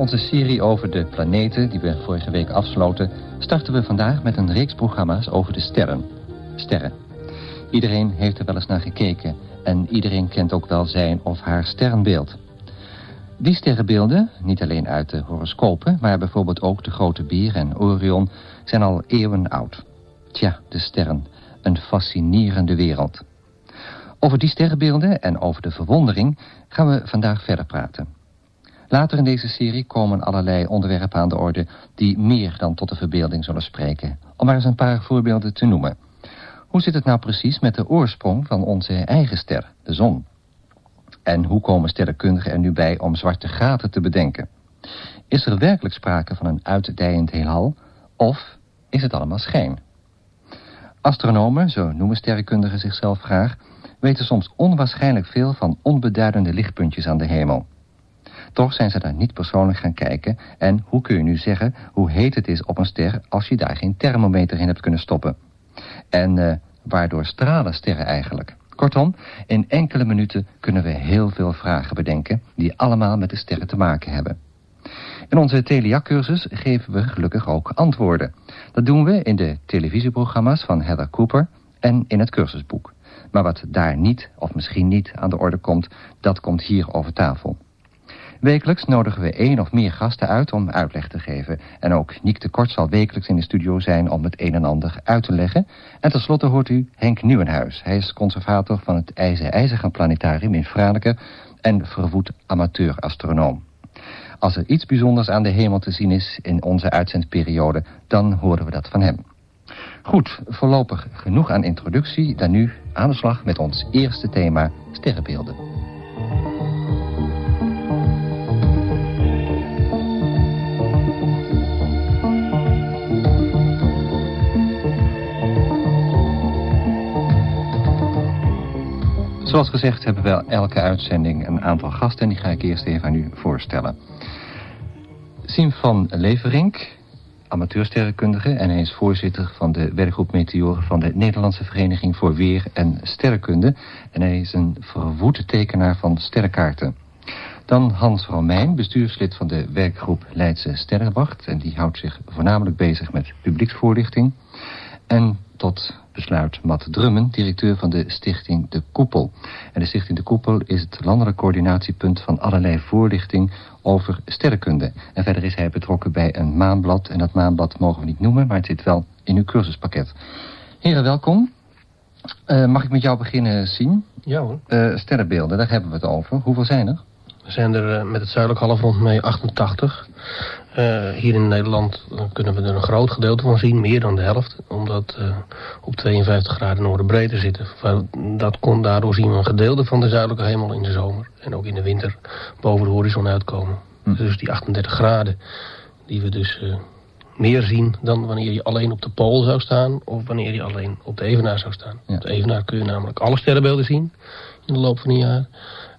Onze serie over de planeten, die we vorige week afsloten... starten we vandaag met een reeks programma's over de sterren. Sterren. Iedereen heeft er wel eens naar gekeken... en iedereen kent ook wel zijn of haar sterrenbeeld. Die sterrenbeelden, niet alleen uit de horoscopen... maar bijvoorbeeld ook de grote bier en Orion... zijn al eeuwen oud. Tja, de sterren. Een fascinerende wereld. Over die sterrenbeelden en over de verwondering gaan we vandaag verder praten. Later in deze serie komen allerlei onderwerpen aan de orde... die meer dan tot de verbeelding zullen spreken. Om maar eens een paar voorbeelden te noemen. Hoe zit het nou precies met de oorsprong van onze eigen ster, de zon? En hoe komen sterrenkundigen er nu bij om zwarte gaten te bedenken? Is er werkelijk sprake van een uitdijend heelal... of is het allemaal schijn? Astronomen, zo noemen sterrenkundigen zichzelf graag... weten soms onwaarschijnlijk veel van onbeduidende lichtpuntjes aan de hemel... Toch zijn ze daar niet persoonlijk gaan kijken. En hoe kun je nu zeggen hoe heet het is op een ster als je daar geen thermometer in hebt kunnen stoppen? En uh, waardoor stralen sterren eigenlijk? Kortom, in enkele minuten kunnen we heel veel vragen bedenken die allemaal met de sterren te maken hebben. In onze Telia-cursus geven we gelukkig ook antwoorden. Dat doen we in de televisieprogramma's van Heather Cooper en in het cursusboek. Maar wat daar niet, of misschien niet, aan de orde komt, dat komt hier over tafel. Wekelijks nodigen we één of meer gasten uit om uitleg te geven. En ook Niek de Kort zal wekelijks in de studio zijn om het een en ander uit te leggen. En tenslotte hoort u Henk Nieuwenhuis. Hij is conservator van het IJzer Planetarium in Franeker en verwoed amateur-astronoom. Als er iets bijzonders aan de hemel te zien is in onze uitzendperiode, dan horen we dat van hem. Goed, voorlopig genoeg aan introductie. Dan nu aan de slag met ons eerste thema, sterrenbeelden. Zoals gezegd hebben we elke uitzending een aantal gasten... en die ga ik eerst even aan u voorstellen. Siem van Leverink, amateursterrenkundige... en hij is voorzitter van de werkgroep Meteoren... van de Nederlandse Vereniging voor Weer en Sterrenkunde. En hij is een verwoede tekenaar van sterrenkaarten. Dan Hans Romein, bestuurslid van de werkgroep Leidse Sterrenwacht... en die houdt zich voornamelijk bezig met publieksvoorlichting... En tot besluit Matt Drummen, directeur van de stichting De Koepel. En de stichting De Koepel is het landelijk coördinatiepunt van allerlei voorlichting over sterrenkunde. En verder is hij betrokken bij een maanblad. En dat maanblad mogen we niet noemen, maar het zit wel in uw cursuspakket. Heren, welkom. Uh, mag ik met jou beginnen zien? Ja hoor. Uh, sterrenbeelden, daar hebben we het over. Hoeveel zijn er? We zijn er uh, met het zuidelijk halfrond mee 88. Uh, hier in Nederland kunnen we er een groot gedeelte van zien, meer dan de helft. Omdat uh, op 52 graden noordenbreedte zitten. Dat kon, daardoor zien we een gedeelte van de zuidelijke hemel in de zomer. En ook in de winter boven de horizon uitkomen. Hm. Dus die 38 graden, die we dus uh, meer zien dan wanneer je alleen op de pool zou staan. Of wanneer je alleen op de evenaar zou staan. Ja. Op de evenaar kun je namelijk alle sterrenbeelden zien in de loop van een jaar.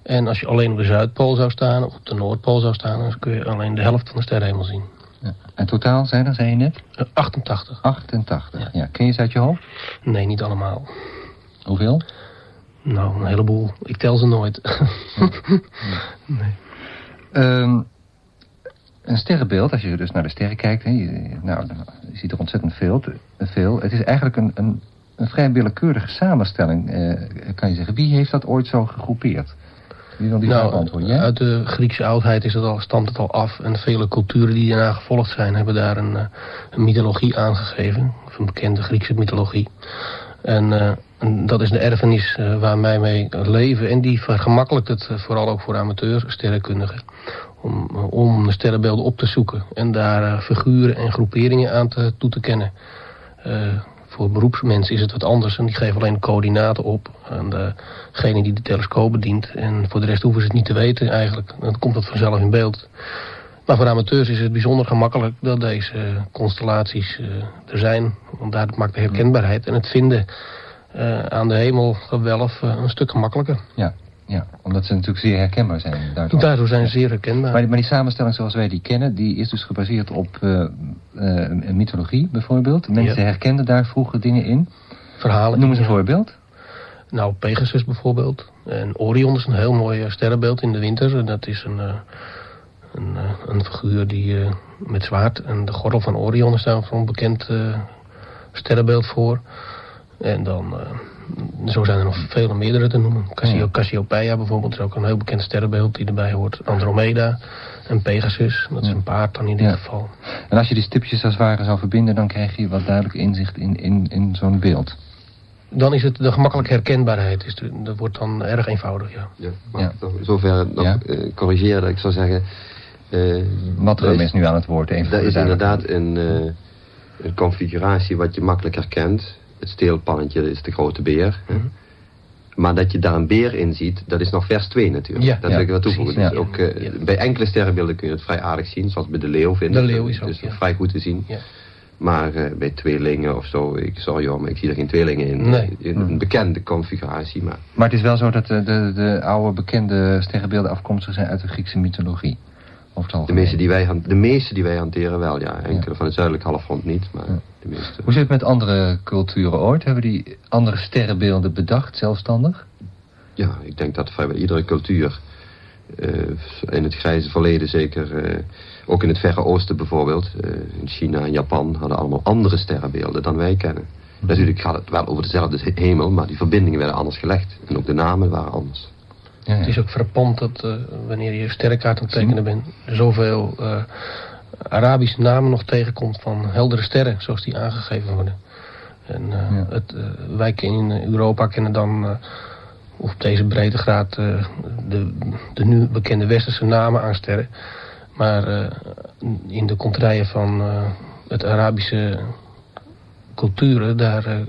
En als je alleen op de Zuidpool zou staan of op de Noordpool zou staan... dan kun je alleen de helft van de sterrenhemel zien. Ja. En totaal zijn er, zei je net? 88. 88, ja. ja. Ken je ze uit je hoofd? Nee, niet allemaal. Hoeveel? Nou, een heleboel. Ik tel ze nooit. Ja. nee. Um, een sterrenbeeld, als je dus naar de sterren kijkt... Je, nou, je ziet er ontzettend veel, veel. Het is eigenlijk een, een, een vrij willekeurige samenstelling, eh, kan je zeggen. Wie heeft dat ooit zo gegroepeerd? Nou, Uit de Griekse oudheid is het al, stamt het al af. En vele culturen die daarna gevolgd zijn... hebben daar een, eh, een mythologie aangegeven. Een bekende Griekse mythologie. En, uh, en dat is de erfenis uh, waar wij mee leven. En die vergemakkelijkt het vooral ook voor amateur sterrenkundigen. Om, om de sterrenbeelden op te zoeken. En daar figuren en groeperingen aan te, toe te kennen. Voor beroepsmensen is het wat anders en die geven alleen coördinaten op aan degene die de telescoop bedient. En voor de rest hoeven ze het niet te weten eigenlijk. Dan komt dat vanzelf in beeld. Maar voor amateurs is het bijzonder gemakkelijk dat deze constellaties uh, er zijn. Want daar maakt de herkenbaarheid en het vinden uh, aan de hemelgewelf uh, een stuk gemakkelijker. Ja, ja, omdat ze natuurlijk zeer herkenbaar zijn. Daardoor, daardoor zijn ze zeer herkenbaar. Maar, maar, die samenstelling zoals wij die kennen, die is dus gebaseerd op uh, uh, een mythologie bijvoorbeeld. Mensen ja. herkenden daar vroeger dingen in. Verhalen. Noem eens een voorbeeld. Nou, Pegasus bijvoorbeeld. En Orion is een heel mooi sterrenbeeld in de winter. Dat is een, uh, Een, een figuur die met zwaard en de gordel van Orion is daar voor een bekend sterrenbeeld voor. En dan, zo zijn er nog vele meerdere te noemen. Cassio, Cassiopeia bijvoorbeeld is ook een heel bekend sterrenbeeld die erbij hoort. Andromeda en Pegasus, dat is een paard dan in dit geval. En als je die stipjes als het ware zou verbinden, dan krijg je wat duidelijk inzicht in, in, in zo'n beeld. Dan is het de gemakkelijke herkenbaarheid. Is dat wordt dan erg eenvoudig, ja. Ja, maar ja. zover nog ja. uh, corrigeren dat ik zou zeggen... Uh, Wat is, is nu aan het woord. Even dat is inderdaad een, uh, een configuratie wat je makkelijk herkent. Het steelpannetje is de grote beer. Mm -hmm. Maar dat je daar een beer in ziet, dat is nog vers 2 natuurlijk. Ja, dat wil ik wel toevoegen. Dus ook, uh, bij enkele sterrenbeelden kun je het vrij aardig zien. Zoals bij de leeuw vind ik. De leeuw is ook, dus vrij goed te zien. Maar uh, bij tweelingen of zo, ik, sorry hoor, maar ik zie er geen tweelingen in. Nee. In een bekende configuratie. Maar. maar het is wel zo dat de, de, de oude bekende sterrenbeelden afkomstig zijn uit de Griekse mythologie. De meeste, die wij, de meeste die wij hanteren wel, ja. Enkele van het zuidelijk halfrond niet, maar Hoe zit het met andere culturen ooit? Hebben die andere sterrenbeelden bedacht, zelfstandig? Ja, ik denk dat bij iedere cultuur... Uh, in het grijze verleden zeker... Uh, ook in het Verre Oosten bijvoorbeeld... Uh, in China en Japan hadden allemaal andere sterrenbeelden dan wij kennen. Mhm. Natuurlijk gaat het wel over dezelfde hemel... maar die verbindingen werden anders gelegd. En ook de namen waren anders. Ja, Het is ook frappant dat uh, wanneer je sterrenkaart aan het tekenen bent... zoveel uh, Arabische namen nog tegenkomt van heldere sterren... zoals die aangegeven worden. En uh, ja. het, wij in Europa kennen dan op deze breedtegraad de, de nu bekende westerse namen aan sterren. Maar in de contraien van het Arabische culturen... daar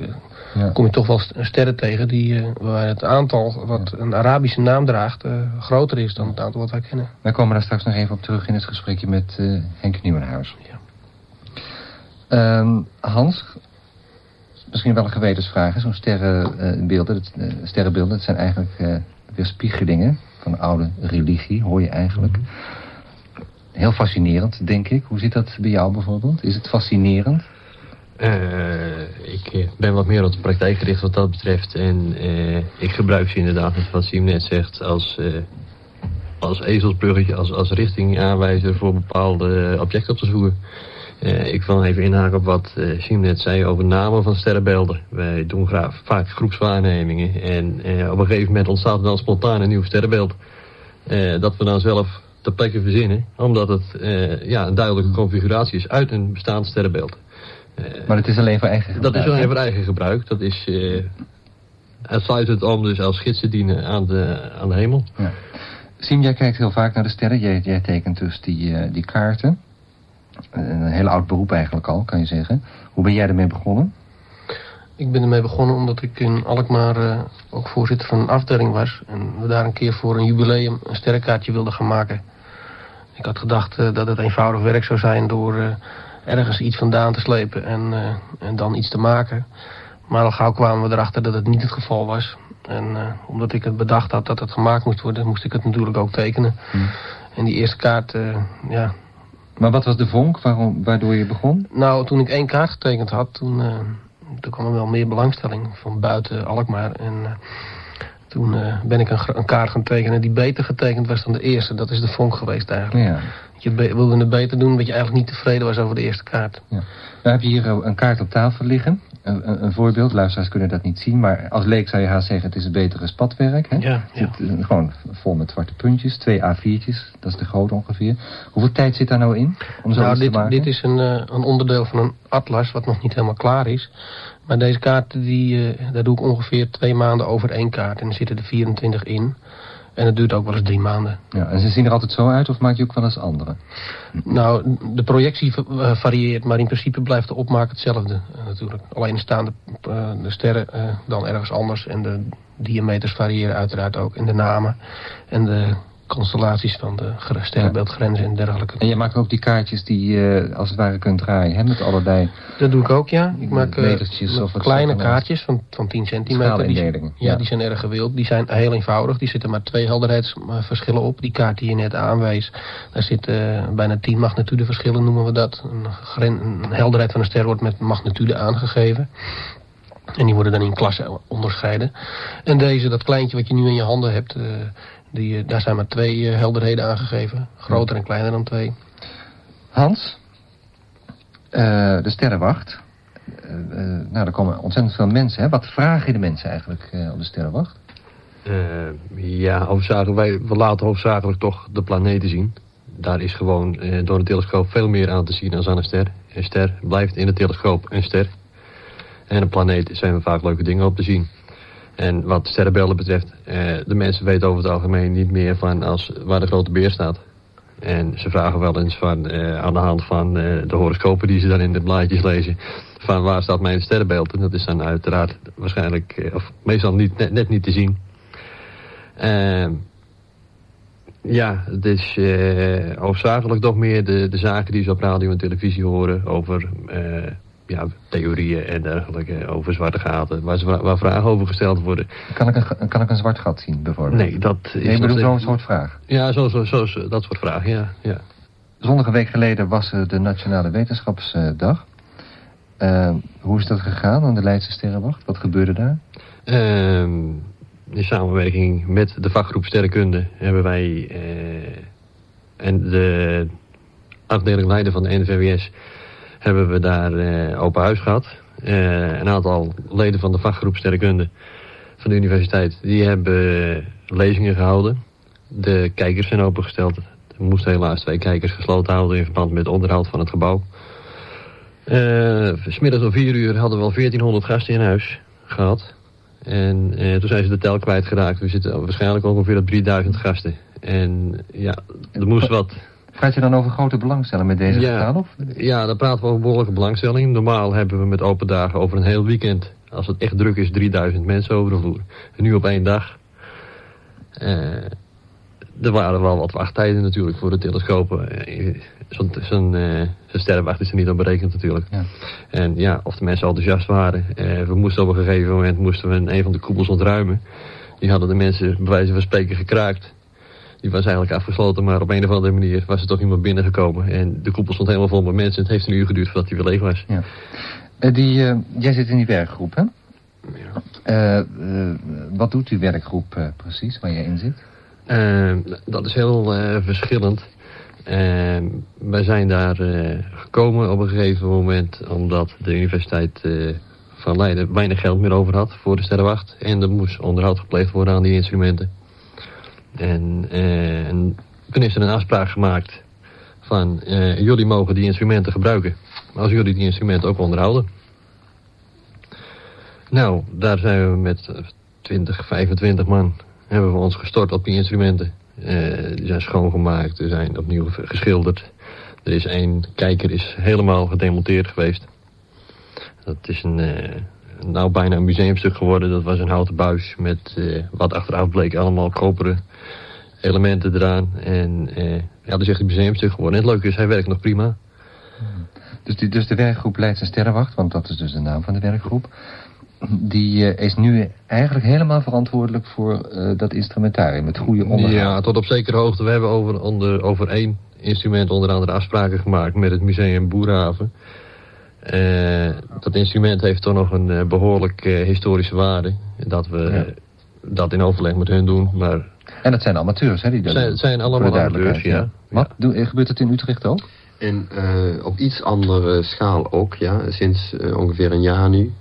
ja. kom je toch wel sterren tegen die, uh, waar het aantal wat een Arabische naam draagt uh, groter is dan het aantal wat wij kennen. Wij komen daar straks nog even op terug in het gesprekje met uh, Henk Nieuwenhuis. Ja. Um, Hans, misschien wel een gewetensvraag. Zo'n sterrenbeelden, sterrenbeelden, dat zijn eigenlijk weerspiegelingen van oude religie, hoor je eigenlijk. -hmm. Heel fascinerend, denk ik. Hoe zit dat bij jou bijvoorbeeld? Is het fascinerend? Uh, ik eh, ben wat meer op de praktijk gericht wat dat betreft. En uh, ik gebruik ze inderdaad, wat Siem net zegt, als, als ezelsbruggetje, als, als richtingaanwijzer voor bepaalde objecten op te zoeken. ik wil even inhaken op wat Siem net zei over namen van sterrenbeelden. Wij doen graag, vaak groepswaarnemingen. En op een gegeven moment ontstaat er dan spontaan een nieuw sterrenbeeld. dat we dan zelf ter plekke verzinnen. Omdat het ja, een duidelijke configuratie is uit een bestaand sterrenbeeld. Eh, maar het is alleen voor eigen gebruik? Dat is alleen voor eigen gebruik. Dat is uh, uitsluitend om dus als gids te dienen aan de, aan de hemel. Ja. Siem, jij kijkt heel vaak naar de sterren. Jij, jij tekent dus die, uh, die kaarten. Een heel oud beroep eigenlijk al, kan je zeggen. Hoe ben jij ermee begonnen? Ik ben ermee begonnen omdat ik in Alkmaar uh, ook voorzitter van een afdeling was. En we daar een keer voor een jubileum een sterrenkaartje wilden gaan maken. Ik had gedacht uh, dat het eenvoudig werk zou zijn door... Ergens iets vandaan te slepen en, uh, en dan iets te maken. Maar al gauw kwamen we erachter dat het niet het geval was. En uh, omdat ik het bedacht had dat het gemaakt moest worden, moest ik het natuurlijk ook tekenen. Hmm. En die eerste kaart, uh, ja... Maar wat was de vonk waarom, waardoor je begon? Nou, toen ik één kaart getekend had, toen, toen kwam er wel meer belangstelling van buiten Alkmaar. En toen ben ik een, een, kaart gaan tekenen die beter getekend was dan de eerste. Dat is de vonk geweest eigenlijk. Ja je wilde het beter doen, omdat je eigenlijk niet tevreden was over de eerste kaart. Ja. Nou heb je hier een kaart op tafel liggen. Een, een, voorbeeld, luisteraars kunnen dat niet zien. Maar als leek zou je haast zeggen, het is een betere spatwerk. Hè? Ja, ja. Zit, uh, gewoon vol met zwarte puntjes, twee A4'tjes. Dat is de groot ongeveer. Hoeveel tijd zit daar nou in om zo nou, dit, te maken? Dit is een, uh, een onderdeel van een atlas, wat nog niet helemaal klaar is. Maar deze kaart, die, uh, daar doe ik ongeveer twee maanden over één kaart. En er zitten er 24 in. En het duurt ook wel eens drie maanden. Ja, en ze zien er altijd zo uit of maak je ook wel eens andere? Nou, de projectie eh, varieert, maar in principe blijft de opmaak hetzelfde uh, natuurlijk. Alleen staan de, uh, de sterren dan ergens anders en de diameters variëren uiteraard ook. En de namen en de constellaties van de sterrenbeeldgrenzen en dergelijke. En je maakt ook die kaartjes die je uh, als het ware kunt draaien, hè, met allerlei... Dat doe ik ook, ja. Ik maak uh, of kleine kaartjes van, van 10 centimeter. Die, ja, ja, die zijn erg gewild. Die zijn heel eenvoudig. Die zitten maar twee helderheidsverschillen op. Die kaart die je net aanwees, daar zitten uh, bijna 10 magnitudeverschillen, noemen we dat. Een, een helderheid van een ster wordt met magnitude aangegeven. En die worden dan in klassen onderscheiden. En deze, dat kleintje wat je nu in je handen hebt, uh, Die, daar zijn maar twee helderheden aangegeven. Groter en kleiner dan twee. Hans, de sterrenwacht. nou, er komen ontzettend veel mensen. Hè? Wat vragen de mensen eigenlijk op de sterrenwacht? ja, hoofdzakelijk, wij, we laten hoofdzakelijk toch de planeten zien. Daar is gewoon door een telescoop veel meer aan te zien dan aan een ster. Een ster blijft in de telescoop een ster. En een planeet zijn er vaak leuke dingen op te zien. En wat sterrenbeelden betreft, eh, de mensen weten over het algemeen niet meer van als, waar de grote beer staat. En ze vragen wel eens van, eh, aan de hand van eh, de horoscopen die ze dan in de blaadjes lezen, van waar staat mijn sterrenbeeld? En dat is dan uiteraard waarschijnlijk, eh, of meestal niet, net, niet te zien. Ehm, ja, het is uh, hoofdzakelijk toch meer de, de zaken die ze op radio en televisie horen over ja, theorieën en dergelijke, over zwarte gaten, waar, waar vragen over gesteld worden. Kan ik een, kan ik een zwart gat zien, bijvoorbeeld? Nee, dat is... Nee, bedoel zo'n soort vraag? Ja, zo, zo, zo, dat soort vragen, ja. ja. Zondag een week geleden was de Nationale Wetenschapsdag. Uh, hoe is dat gegaan aan de Leidse Sterrenwacht? Wat gebeurde daar? Ehm, in samenwerking met de vakgroep Sterrenkunde hebben wij eh, en de afdeling leider van de NVWS hebben we daar eh, open huis gehad. Eh, een aantal leden van de vakgroep Sterrenkunde van de universiteit, die hebben lezingen gehouden. De kijkers zijn opengesteld. Er moesten helaas twee kijkers gesloten houden in verband met onderhoud van het gebouw. Uh, smiddags om vier uur hadden we al 1400 gasten in huis gehad. En toen zijn ze de tel kwijtgeraakt. We zitten waarschijnlijk ongeveer op 3000 gasten. En ja, er moest wat... Praat je dan over grote belangstelling met deze ja? Of? Ja, dan praten we over behoorlijke belangstelling. Normaal hebben we met open dagen over een heel weekend, als het echt druk is, 3000 mensen over de vloer. En nu op één dag. Uh, er waren wel wat wachttijden natuurlijk voor de telescopen. Eh, zo'n zo uh, sterrenwacht is er niet op berekend natuurlijk. Ja. En ja, of de mensen enthousiast waren. Uh, we moesten op een gegeven moment moesten we een van de koepels ontruimen. Die hadden de mensen bij wijze van spreken gekraakt. Die was eigenlijk afgesloten, maar op een of andere manier was er toch iemand binnengekomen. En de koepel stond helemaal vol met mensen. Het heeft een uur geduurd voordat hij weer leeg was. Ja. Uh, die, jij zit in die werkgroep, hè? Ja. wat doet die werkgroep precies, waar jij in zit? Uh, dat is heel verschillend. Uh, wij zijn daar eh, gekomen op een gegeven moment omdat de universiteit eh, van Leiden weinig geld meer over had voor de sterrenwacht. En er moest onderhoud gepleegd worden aan die instrumenten. En, en toen is er een afspraak gemaakt van jullie mogen die instrumenten gebruiken. Als jullie die instrumenten ook onderhouden. Nou, daar zijn we met 20, 25 man hebben we ons gestort op die instrumenten. Uh, die zijn schoongemaakt, er zijn opnieuw geschilderd. Er is één kijker is helemaal gedemonteerd geweest. Dat is een, uh, nou bijna een museumstuk geworden. Dat was een houten buis met uh, wat achteraf bleek allemaal koperen elementen eraan. En ja, dat is echt een museumstuk geworden. En het leuke is, hij werkt nog prima. Dus, die, dus de werkgroep Leidse Sterrenwacht, want dat is dus de naam van de werkgroep die uh, is nu eigenlijk helemaal verantwoordelijk voor uh, dat instrumentarium, het goede onderhoud. Ja, tot op zekere hoogte. We hebben over, onder, over één instrument onder andere afspraken gemaakt met het museum Boerhaven. Uh, dat instrument heeft toch nog een behoorlijk historische waarde. Dat we dat in overleg met hun doen, maar... En dat zijn amateurs, hè? Die dat het zijn allemaal amateurs, ja. Wat? Gebeurt het in Utrecht ook? In, op iets andere schaal ook, ja. Sinds ongeveer een jaar nu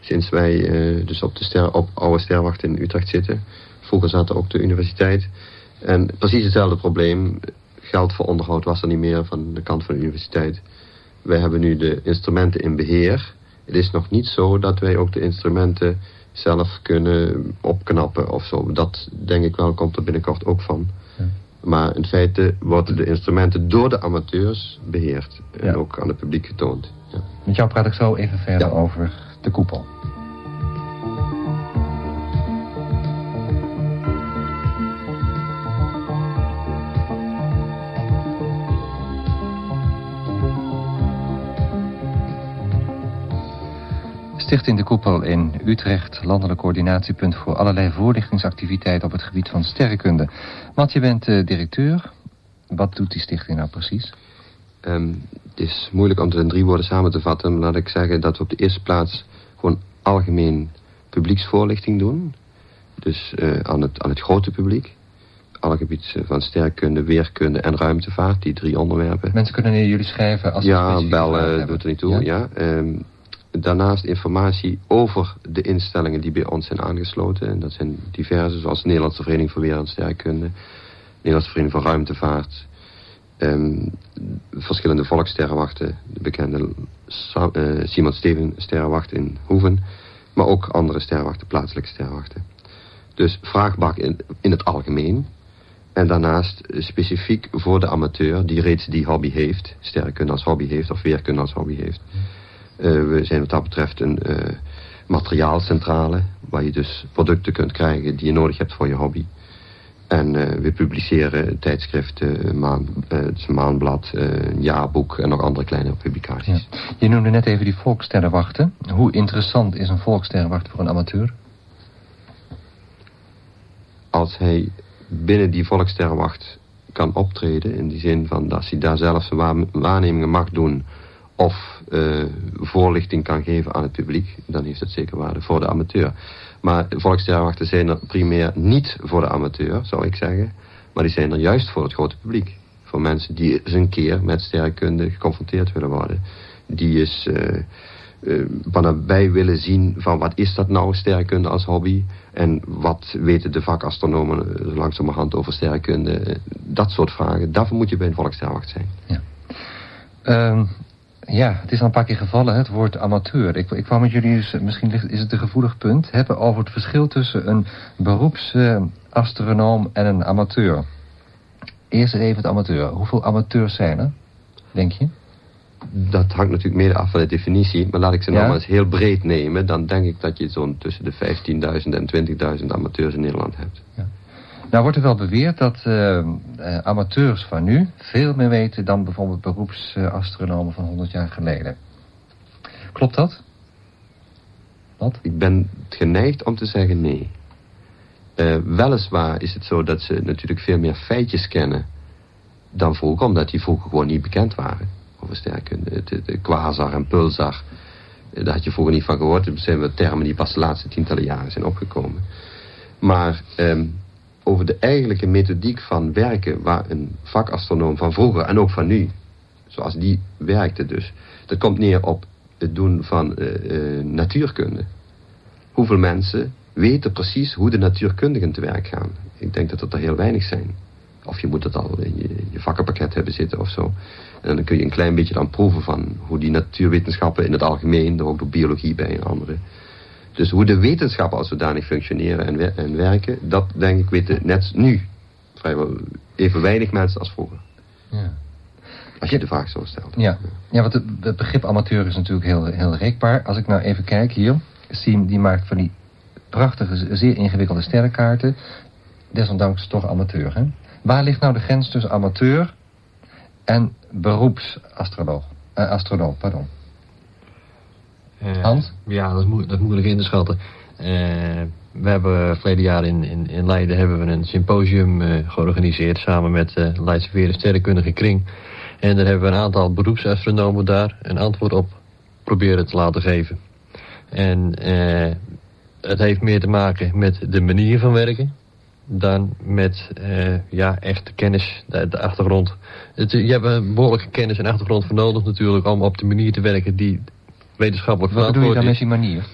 sinds wij uh, dus op de ster, op oude sterwacht in Utrecht zitten. Vroeger zaten ook de universiteit. En precies hetzelfde probleem. Geld voor onderhoud was er niet meer van de kant van de universiteit. Wij hebben nu de instrumenten in beheer. Het is nog niet zo dat wij ook de instrumenten zelf kunnen opknappen of zo. Dat denk ik wel, komt er binnenkort ook van. Ja. Maar in feite worden de instrumenten door de amateurs beheerd. En ook aan het publiek getoond. Ja. Met jou praat ik zo even verder over de koepel. Stichting De Koepel in Utrecht, landelijk coördinatiepunt voor allerlei voorlichtingsactiviteiten op het gebied van sterrenkunde. Want je bent uh, directeur. Wat doet die stichting nou precies? Um, het is moeilijk om het in drie woorden samen te vatten. Maar laat ik zeggen dat we op de eerste plaats gewoon algemeen publieksvoorlichting doen. Dus uh, aan, het, aan het grote publiek. alle gebied van sterrenkunde, weerkunde en ruimtevaart, die drie onderwerpen. Mensen kunnen naar jullie schrijven als ze Ja, bellen doet er niet toe, ja. Ehm, daarnaast informatie over de instellingen die bij ons zijn aangesloten. En dat zijn diverse, zoals de Nederlandse Vereniging voor Weer en Sterrenkunde, Nederlandse Vereniging voor Ruimtevaart, um, verschillende volkssterrenwachten, de bekende uh, Simon Steven sterrenwacht in Hoeven, maar ook andere sterrenwachten, plaatselijke sterrenwachten. Dus vraagbak in, in het algemeen. En daarnaast specifiek voor de amateur die reeds die hobby heeft, sterrenkunde als hobby heeft of weerkunde als hobby heeft. Uh, we zijn wat dat betreft een uh, materiaalcentrale waar je dus producten kunt krijgen die je nodig hebt voor je hobby. En uh, we publiceren tijdschriften, maan, het maanblad, een jaarboek en nog andere kleine publicaties. Ja. Je noemde net even die volksterrenwachten. Hoe interessant is een volksterrenwacht voor een amateur? Als hij binnen die volksterrenwacht kan optreden... in die zin van dat hij daar zelf zijn waarnemingen mag doen... of uh, voorlichting kan geven aan het publiek... dan heeft het zeker waarde voor de amateur. Maar volksterrenwachten zijn er primair niet voor de amateur, zou ik zeggen... maar die zijn er juist voor het grote publiek. Voor mensen die eens een keer met sterrenkunde geconfronteerd willen worden. Die is... Uh, uh, van nabij willen zien van wat is dat nou, sterrenkunde als hobby. En wat weten de vakastronomen eh, langzamerhand over sterrenkunde. Dat soort vragen, daarvoor moet je bij een volkssterrenwacht zijn. Ja. Um, ja, het is al een paar keer gevallen, het woord amateur. Ik, ik kwam met jullie, dus, misschien is het een gevoelig punt... hebben over het verschil tussen een beroepsastronoom en een amateur. Eerst even het amateur. Hoeveel amateurs zijn er, denk je? dat hangt natuurlijk meer af van de definitie. Maar laat ik ze ja? nog maar eens heel breed nemen. Dan denk ik dat je zo'n tussen de 15.000 en 20.000 amateurs in Nederland hebt. Ja. Nou wordt er wel beweerd dat uh, amateurs van nu veel meer weten dan bijvoorbeeld beroepsastronomen van 100 jaar geleden. Klopt dat? Wat? Ik ben geneigd om te zeggen nee. Uh, weliswaar is het zo dat ze natuurlijk veel meer feitjes kennen dan vroeger, omdat die vroeger gewoon niet bekend waren over sterrenkunde. De, de quasar en pulsar. Eh, daar had je vroeger niet van gehoord. Dat zijn wat termen die pas de laatste tientallen jaren zijn opgekomen. Maar um, over de eigenlijke methodiek van werken... waar een vakastronoom van vroeger en ook van nu... zoals die werkte dus... dat komt neer op het doen van uh, uh, natuurkunde. Hoeveel mensen weten precies hoe de natuurkundigen te werk gaan? Ik denk dat dat er heel weinig zijn. Of je moet het al in je, je vakkenpakket hebben zitten of zo. En dan kun je een klein beetje dan proeven van hoe die natuurwetenschappen in het algemeen, er ook door biologie bij en andere. Dus hoe de wetenschappen als zodanig functioneren en, en werken, dat denk ik weten net nu vrijwel even weinig mensen als vroeger. Ja. Als je de vraag zo stelt. Ja, ja want het begrip amateur is natuurlijk heel, heel rekbaar. Als ik nou even kijk hier, Siem die maakt van die prachtige, zeer ingewikkelde sterrenkaarten. Desondanks toch amateur, hè? Waar ligt nou de grens tussen amateur en beroepsastronoom. Uh, astronoom, pardon. Uh, Hans? Ja, dat is, mo dat is moeilijk in te schatten. Uh, we hebben verleden jaar in, in, in Leiden hebben we een symposium georganiseerd... samen met de Leidse Veren Sterrenkundige Kring. En daar hebben we een aantal beroepsastronomen daar een antwoord op proberen te laten geven. En het heeft meer te maken met de manier van werken dan met uh, ja, echte kennis, de, de achtergrond. Het, je hebt een behoorlijke kennis en achtergrond voor nodig natuurlijk om op de manier te werken die wetenschappelijk Wat bedoel je dan met die manier?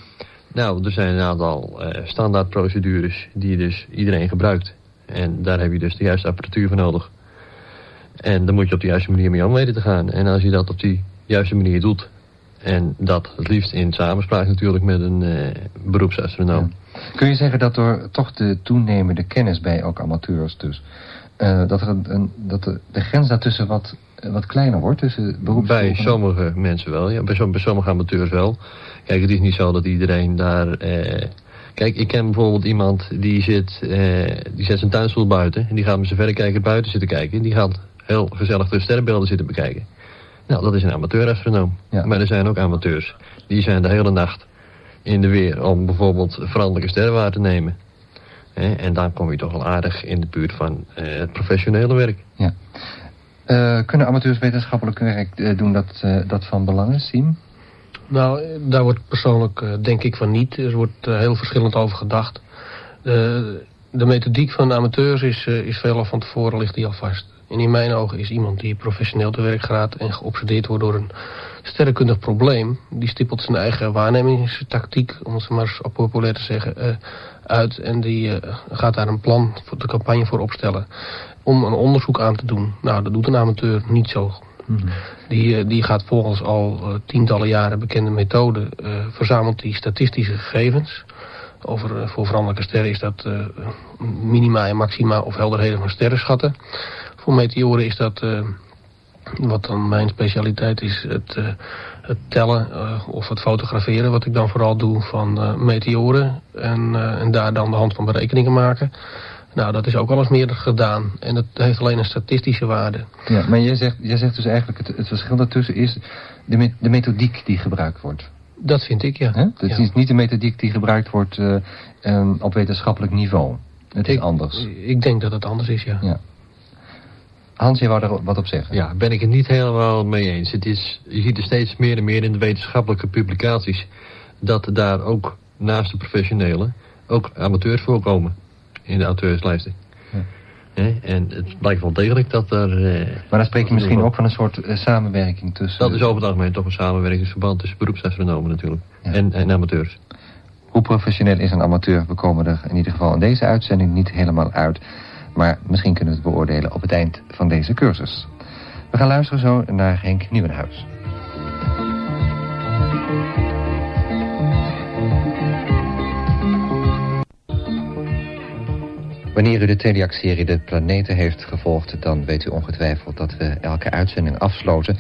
Nou, er zijn een aantal uh, standaardprocedures die dus iedereen gebruikt. En daar heb je dus de juiste apparatuur voor nodig. En dan moet je op de juiste manier mee om weten te gaan. En als je dat op die juiste manier doet... en dat het liefst in samenspraak natuurlijk met een uh, beroepsastronoom... Kun je zeggen dat door toch de toenemende kennis bij ook amateurs dus... Uh, dat, er een, dat de, de, grens daartussen wat, wat kleiner wordt tussen beroeps... Bij sommige mensen wel, ja. Bij, bij, sommige amateurs wel. Kijk, het is niet zo dat iedereen daar... Eh, kijk, ik ken bijvoorbeeld iemand die zit... Eh, die zet zijn tuinstoel buiten... en die gaat met zijn verrekijker buiten zitten kijken... en die gaat heel gezellig de sterrenbeelden zitten bekijken. Nou, dat is een amateur-astronoom. Ja. Maar er zijn ook amateurs. Die zijn de hele nacht in de weer om bijvoorbeeld veranderlijke sterrenwaar te nemen. en dan kom je toch wel aardig in de buurt van uh, het professionele werk. Ja. Uh, kunnen amateurs wetenschappelijk werk uh, doen dat, dat van belang is, Siem? Nou, daar wordt persoonlijk denk ik van niet. Er wordt heel verschillend over gedacht. de methodiek van amateurs is, is veelal van tevoren ligt die al vast. En in mijn ogen is iemand die professioneel te werk gaat en geobsedeerd wordt door een sterrenkundig probleem, die stippelt zijn eigen waarnemingstactiek, om het maar eens populair te zeggen, uit. En die uh, gaat daar een plan voor de campagne voor opstellen om een onderzoek aan te doen. Nou, dat doet een amateur niet zo. Mm -hmm. die, die gaat volgens al uh, tientallen jaren bekende methoden, verzamelt die statistische gegevens. Over, voor veranderlijke sterren is dat minima en maxima of helderheden van sterrenschatten. Voor meteoren is dat wat dan mijn specialiteit is, het, uh, het tellen uh, of het fotograferen. Wat ik dan vooral doe van uh, meteoren. En, en daar dan de hand van berekeningen maken. Nou, dat is ook al eens meer gedaan. En dat heeft alleen een statistische waarde. Ja, maar jij zegt, jij zegt dus eigenlijk het, het verschil daartussen is de, me de methodiek die gebruikt wordt. Dat vind ik, ja. Het ja. is niet de methodiek die gebruikt wordt op wetenschappelijk niveau. Het is anders. Ik denk dat het anders is, ja. ja. Hans, je wou er wat op zeggen. Ja, ben ik het niet helemaal mee eens. Het is, je ziet er steeds meer en meer in de wetenschappelijke publicaties... dat daar ook naast de professionelen ook amateurs voorkomen in de auteurslijsten. Ja. En het blijkt wel degelijk dat er... Eh, maar dan spreek je misschien ook van een soort eh, samenwerking tussen... Dat is over het algemeen toch een samenwerkingsverband tussen beroepsastronomen natuurlijk. Ja. En, en amateurs. Hoe professioneel is een amateur? We komen er in ieder geval in deze uitzending niet helemaal uit... Maar misschien kunnen we het beoordelen op het eind van deze cursus. We gaan luisteren zo naar Henk Nieuwenhuis. Wanneer u de Teliac-serie De Planeten heeft gevolgd... dan weet u ongetwijfeld dat we elke uitzending afsloten...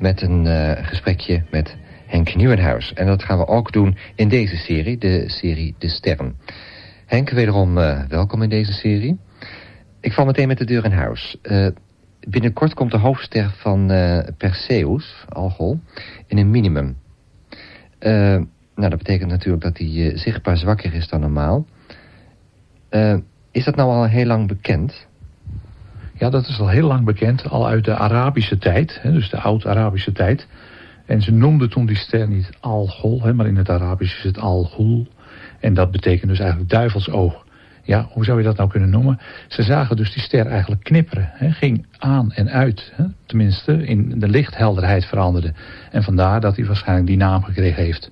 met een uh, gesprekje met Henk Nieuwenhuis. En dat gaan we ook doen in deze serie, de serie De Sterren. Henk, wederom uh, welkom in deze serie. Ik val meteen met de deur in huis. Uh, binnenkort komt de hoofdster van uh, Perseus, Algol, in een minimum. Uh, nou, dat betekent natuurlijk dat hij zichtbaar zwakker is dan normaal. is dat nou al heel lang bekend? Ja, dat is al heel lang bekend, al uit de Arabische tijd, hè, dus de oud-Arabische tijd. En ze noemden toen die ster niet hè, maar in het Arabisch is het Al-Ghul. En dat betekent dus eigenlijk duivelsoog ja, hoe zou je dat nou kunnen noemen? Ze zagen dus die ster eigenlijk knipperen. Hè, ging aan en uit. Hè, tenminste, in de lichthelderheid veranderde. En vandaar dat hij waarschijnlijk die naam gekregen heeft.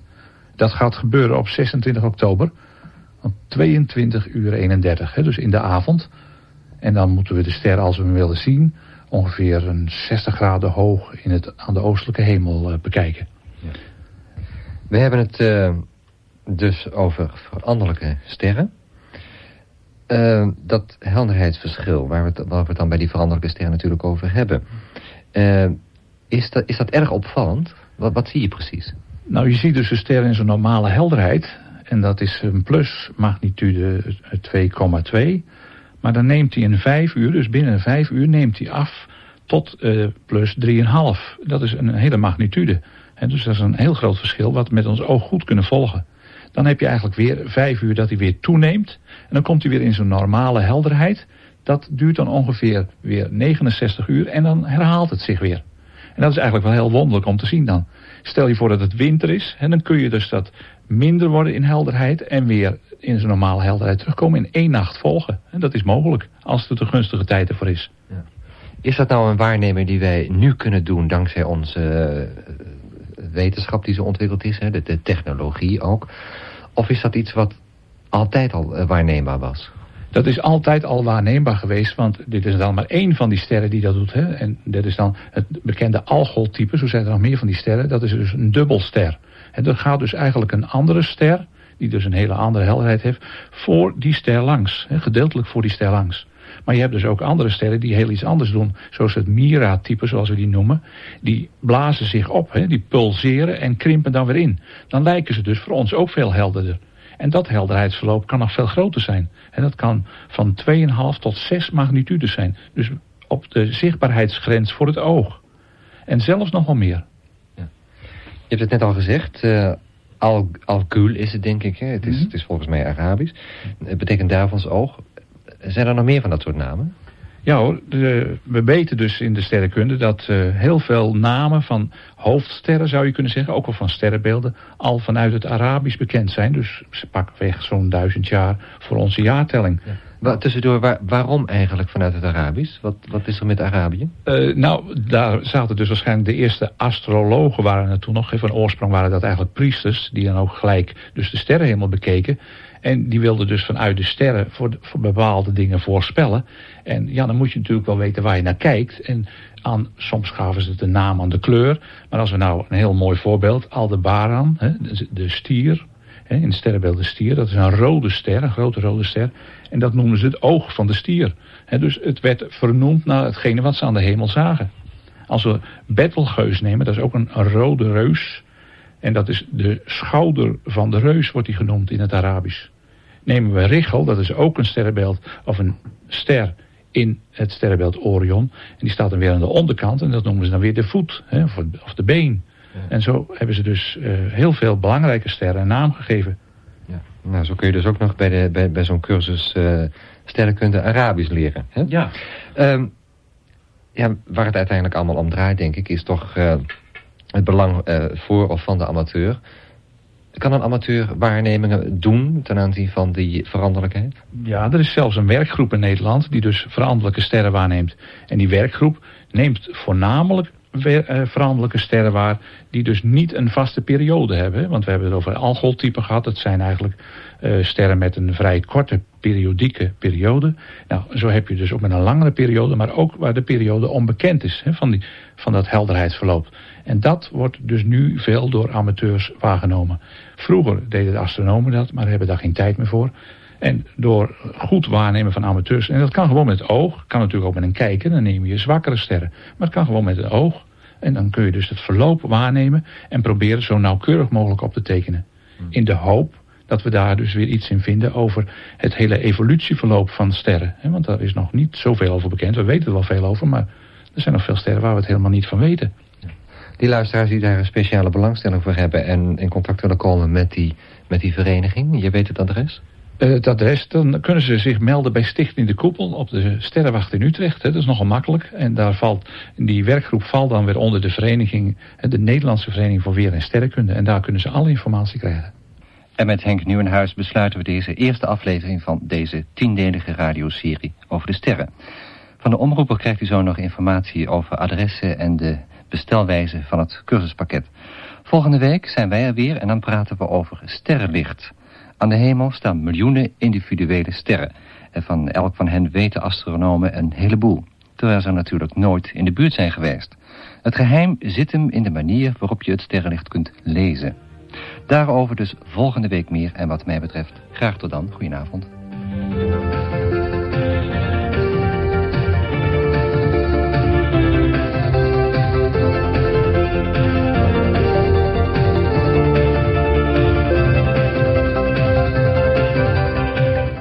Dat gaat gebeuren op 26 oktober. Om 22 uur 31, hè, dus in de avond. En dan moeten we de ster, als we hem willen zien... ongeveer een 60 graden hoog in het, aan de oostelijke hemel uh, bekijken. Ja. We hebben het uh, dus over veranderlijke sterren... Uh, dat helderheidsverschil, waar we, het, waar we het dan bij die veranderlijke sterren natuurlijk over hebben. Uh, is, dat, is dat erg opvallend? Wat, zie je precies? Nou, je ziet dus de ster in zijn normale helderheid. En dat is een plus magnitude 2,2. Maar dan neemt hij in 5 uur, dus binnen 5 uur, neemt hij af tot uh, plus 3,5. Dat is een hele magnitude. Dus dat is een heel groot verschil wat we met ons oog goed kunnen volgen. Dan heb je eigenlijk weer vijf uur dat hij weer toeneemt. En dan komt hij weer in zijn normale helderheid. Dat duurt dan ongeveer weer 69 uur en dan herhaalt het zich weer. En dat is eigenlijk wel heel wonderlijk om te zien dan. Stel je voor dat het winter is en dan kun je dus dat minder worden in helderheid en weer in zijn normale helderheid terugkomen in één nacht volgen. En dat is mogelijk als het een gunstige tijd ervoor is. Ja. Is dat nou een waarneming die wij nu kunnen doen dankzij onze uh, wetenschap die zo ontwikkeld is, hè, de, technologie ook? Of is dat iets wat altijd al uh, waarneembaar was? Dat is altijd al waarneembaar geweest, want dit is dan maar één van die sterren die dat doet. Hè? En dat is dan het bekende Algol-type, zo zijn er nog meer van die sterren. Dat is dus een dubbelster. En er gaat dus eigenlijk een andere ster, die dus een hele andere helderheid heeft, voor die ster langs. Hè? Gedeeltelijk voor die ster langs. Maar je hebt dus ook andere sterren die heel iets anders doen. Zoals het Mira-type, zoals we die noemen. Die blazen zich op, hè? die pulseren en krimpen dan weer in. Dan lijken ze dus voor ons ook veel helderder. En dat helderheidsverloop kan nog veel groter zijn. En dat kan van 2,5 tot 6 magnitudes zijn. Dus op de zichtbaarheidsgrens voor het oog. En zelfs nog wel meer. Ja. Je hebt het net al gezegd, uh, al, Al-Ghul is het denk ik. Hè? Het, is, mhm. het is volgens mij Arabisch. Het betekent duivels oog. Zijn er nog meer van dat soort namen? Ja hoor, de, we weten dus in de sterrenkunde dat uh, heel veel namen van hoofdsterren zou je kunnen zeggen, ook wel van sterrenbeelden, al vanuit het Arabisch bekend zijn. Dus ze pakken weg zo'n duizend jaar voor onze jaartelling. Maar tussendoor, waarom eigenlijk vanuit het Arabisch? Wat, wat is er met Arabië? Uh, nou, daar zaten dus waarschijnlijk de eerste astrologen waren er toen nog. Van oorsprong waren dat eigenlijk priesters, die dan ook gelijk dus de sterrenhemel bekeken. En die wilden dus vanuit de sterren voor, voor bepaalde dingen voorspellen. En ja, dan moet je natuurlijk wel weten waar je naar kijkt. En aan, soms gaven ze het naam aan de kleur. Maar als we nou een heel mooi voorbeeld, Aldebaran, hè, de, de stier, in het sterrenbeeld de stier, dat is een rode ster, een grote rode ster. En dat noemen ze het oog van de stier. Dus het werd vernoemd naar hetgene wat ze aan de hemel zagen. Als we Betelgeus nemen, dat is ook een rode reus. En dat is de schouder van de reus, wordt die genoemd in het Arabisch. Nemen we Richel, dat is ook een sterrenbeeld, of een ster in het sterrenbeeld Orion. En die staat dan weer aan de onderkant en dat noemen ze dan weer de voet, hè, of, of de been. En zo hebben ze dus uh, heel veel belangrijke sterren een naam gegeven. Ja. Nou, zo kun je dus ook nog bij, de, bij, bij zo'n cursus uh, sterrenkunde Arabisch leren. Hè? Ja. Um, ja. Waar het uiteindelijk allemaal om draait, denk ik, is toch uh, het belang voor of van de amateur. Kan een amateur waarnemingen doen ten aanzien van die veranderlijkheid? Ja, er is zelfs een werkgroep in Nederland die dus veranderlijke sterren waarneemt. En die werkgroep neemt voornamelijk eh, veranderlijke sterren waar die dus niet een vaste periode hebben. Want we hebben het over alcoholtypen gehad. Dat zijn eigenlijk uh, sterren met een vrij korte periodieke periode. Nou, zo heb je dus ook met een langere periode, maar ook waar de periode onbekend is hè, van, die, van dat helderheidsverloop. En dat wordt dus nu veel door amateurs waargenomen. Vroeger deden de astronomen dat, maar hebben daar geen tijd meer voor. En door goed waarnemen van amateurs, en dat kan gewoon met het oog, kan natuurlijk ook met een kijker, dan neem je zwakkere sterren. Maar het kan gewoon met het oog. En dan kun je dus het verloop waarnemen en proberen zo nauwkeurig mogelijk op te tekenen. Hmm. In de hoop dat we daar dus weer iets in vinden over het hele evolutieverloop van sterren. Want daar is nog niet zoveel over bekend. We weten er wel veel over, maar er zijn nog veel sterren waar we het helemaal niet van weten. Die luisteraars die daar een speciale belangstelling voor hebben... en in contact willen komen met die, met die vereniging, je weet het adres? Uh, het adres, dan kunnen ze zich melden bij Stichting de Koepel op de Sterrenwacht in Utrecht. Hè, dat is nogal makkelijk. En daar valt, die werkgroep valt dan weer onder de vereniging, de Nederlandse Vereniging voor Weer en Sterrenkunde. En daar kunnen ze alle informatie krijgen. En met Henk Nieuwenhuis besluiten we deze eerste aflevering van deze tiendelige radioserie over de sterren. Van de omroeper krijgt u zo nog informatie over adressen en de bestelwijze van het cursuspakket. Volgende week zijn wij er weer en dan praten we over sterrenlicht. Aan de hemel staan miljoenen individuele sterren. En van elk van hen weten astronomen een heleboel. Terwijl ze natuurlijk nooit in de buurt zijn geweest. Het geheim zit hem in de manier waarop je het sterrenlicht kunt lezen. Daarover dus volgende week meer. En wat mij betreft, graag tot dan. Goedenavond.